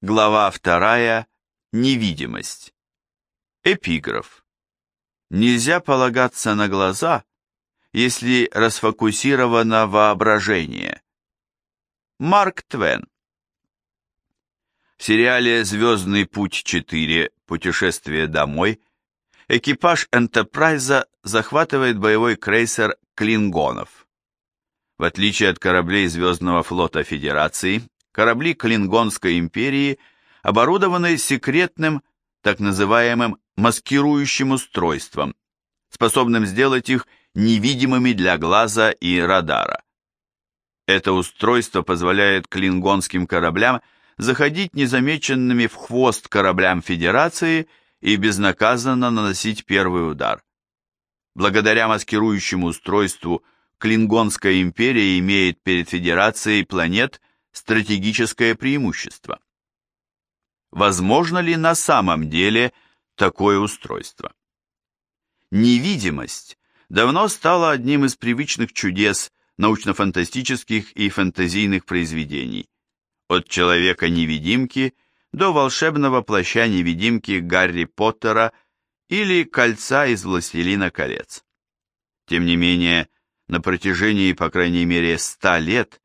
Глава вторая. Невидимость. Эпиграф. Нельзя полагаться на глаза, если расфокусировано воображение. Марк Твен. В сериале «Звездный путь 4. Путешествие домой» экипаж Энтерпрайза захватывает боевой крейсер «Клингонов». В отличие от кораблей Звездного флота Федерации, корабли Клингонской империи оборудованы секретным, так называемым маскирующим устройством, способным сделать их невидимыми для глаза и радара. Это устройство позволяет клингонским кораблям заходить незамеченными в хвост кораблям Федерации и безнаказанно наносить первый удар. Благодаря маскирующему устройству Клингонская империя имеет перед Федерацией планет стратегическое преимущество. Возможно ли на самом деле такое устройство? Невидимость давно стала одним из привычных чудес научно-фантастических и фэнтезийных произведений, от Человека-невидимки до волшебного плаща-невидимки Гарри Поттера или кольца из «Властелина колец». Тем не менее, на протяжении, по крайней мере, ста лет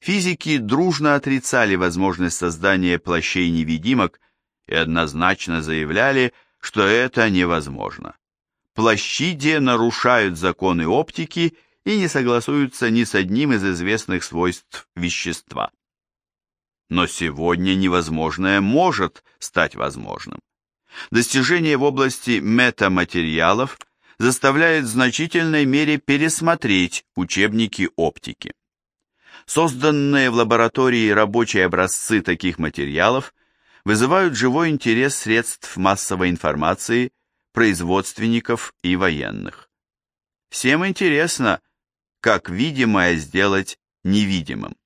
физики дружно отрицали возможность создания плащей-невидимок и однозначно заявляли, что это невозможно. Плащи де нарушают законы оптики и не согласуются ни с одним из известных свойств вещества. Но сегодня невозможное может стать возможным. Достижение в области метаматериалов заставляет в значительной мере пересмотреть учебники оптики. Созданные в лаборатории рабочие образцы таких материалов вызывают живой интерес средств массовой информации, производственников и военных. Всем интересно, как видимое сделать невидимым.